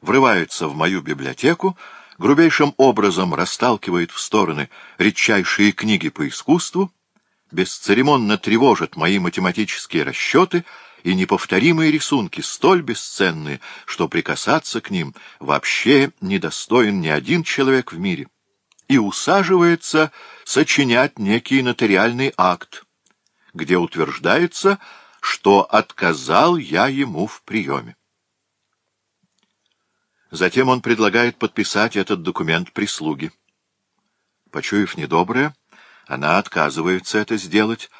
врывается в мою библиотеку, грубейшим образом расталкивает в стороны редчайшие книги по искусству, бесцеремонно тревожит мои математические расчеты и неповторимые рисунки, столь бесценные, что прикасаться к ним вообще недостоин ни один человек в мире, и усаживается сочинять некий нотариальный акт, где утверждается, что отказал я ему в приеме. Затем он предлагает подписать этот документ прислуги. Почуяв недоброе, она отказывается это сделать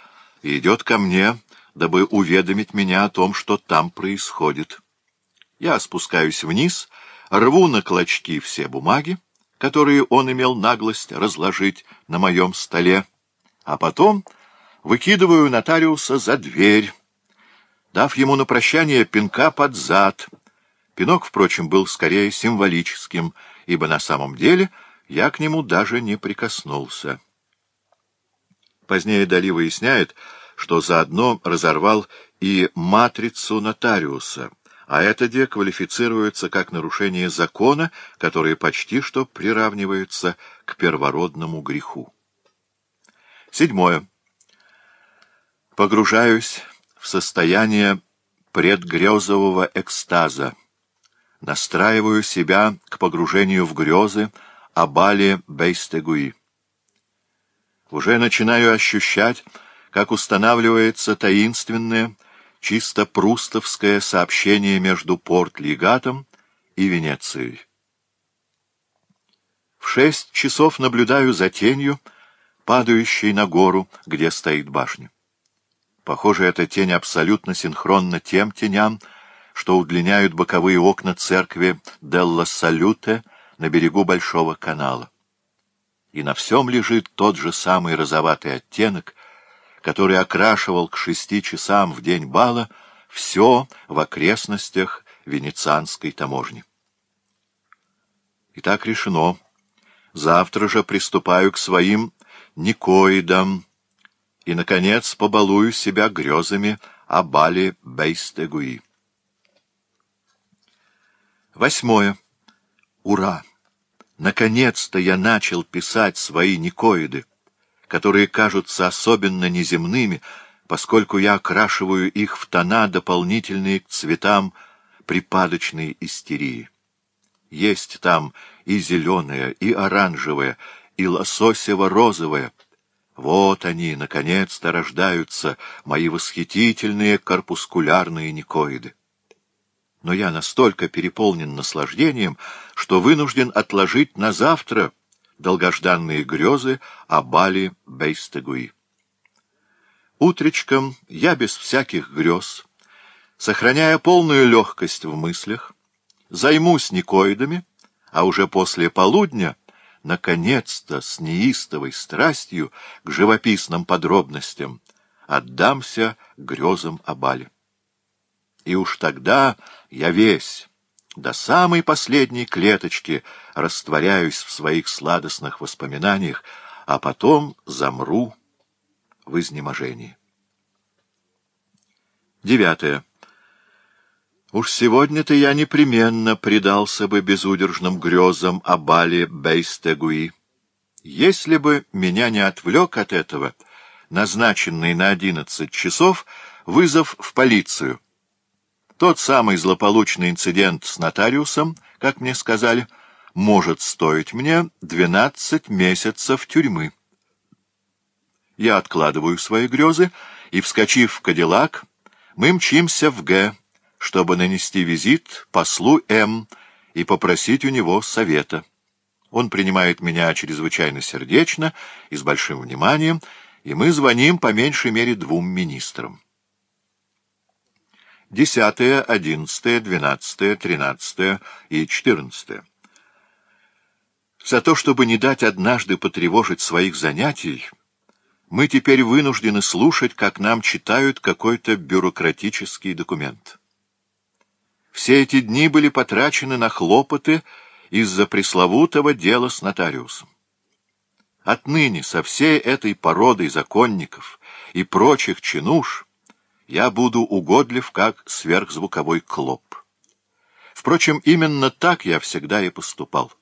и идет ко мне, дабы уведомить меня о том, что там происходит. Я спускаюсь вниз, рву на клочки все бумаги, которые он имел наглость разложить на моем столе, а потом выкидываю нотариуса за дверь, дав ему на прощание пинка под зад — Пинок, впрочем, был скорее символическим, ибо на самом деле я к нему даже не прикоснулся. Позднее Дали выясняет, что заодно разорвал и матрицу нотариуса, а это деквалифицируется как нарушение закона, который почти что приравнивается к первородному греху. Седьмое. Погружаюсь в состояние предгрезового экстаза настраиваю себя к погружению в грезы о бале Бейстегуи. Уже начинаю ощущать, как устанавливается таинственное, чисто прустовское сообщение между Порт-Легатом и Венецией. В шесть часов наблюдаю за тенью, падающей на гору, где стоит башня. Похоже, эта тень абсолютно синхронна тем теням, что удлиняют боковые окна церкви Делла Салюте на берегу Большого канала. И на всем лежит тот же самый розоватый оттенок, который окрашивал к шести часам в день бала все в окрестностях венецианской таможни. И так решено. Завтра же приступаю к своим Никоидам и, наконец, побалую себя грезами о бале Бейстегуи. Восьмое. Ура! Наконец-то я начал писать свои никоиды, которые кажутся особенно неземными, поскольку я окрашиваю их в тона, дополнительные к цветам припадочной истерии. Есть там и зеленое, и оранжевое, и лососево-розовое. Вот они, наконец-то, рождаются, мои восхитительные корпускулярные никоиды но я настолько переполнен наслаждением, что вынужден отложить на завтра долгожданные грезы о Бали Бейстегуи. Утречком я без всяких грез, сохраняя полную легкость в мыслях, займусь никоидами, а уже после полудня, наконец-то, с неистовой страстью к живописным подробностям, отдамся грезам о Бале. И уж тогда я весь, до самой последней клеточки, растворяюсь в своих сладостных воспоминаниях, а потом замру в изнеможении. Девятое. Уж сегодня-то я непременно предался бы безудержным грезам о бале Бейстегуи. Если бы меня не отвлек от этого назначенный на одиннадцать часов вызов в полицию — тот самый злополучный инцидент с нотариусом, как мне сказали, может стоить мне 12 месяцев тюрьмы. Я откладываю свои грезы, и, вскочив в Кадиллак, мы мчимся в Г, чтобы нанести визит послу М и попросить у него совета. Он принимает меня чрезвычайно сердечно и с большим вниманием, и мы звоним по меньшей мере двум министрам. 10, 11, 12, 13 и 14. За то, чтобы не дать однажды потревожить своих занятий, мы теперь вынуждены слушать, как нам читают какой-то бюрократический документ. Все эти дни были потрачены на хлопоты из-за пресловутого дела с нотариусом. Отныне со всей этой породой законников и прочих чинуш — я буду угодлив, как сверхзвуковой клоп. Впрочем, именно так я всегда и поступал.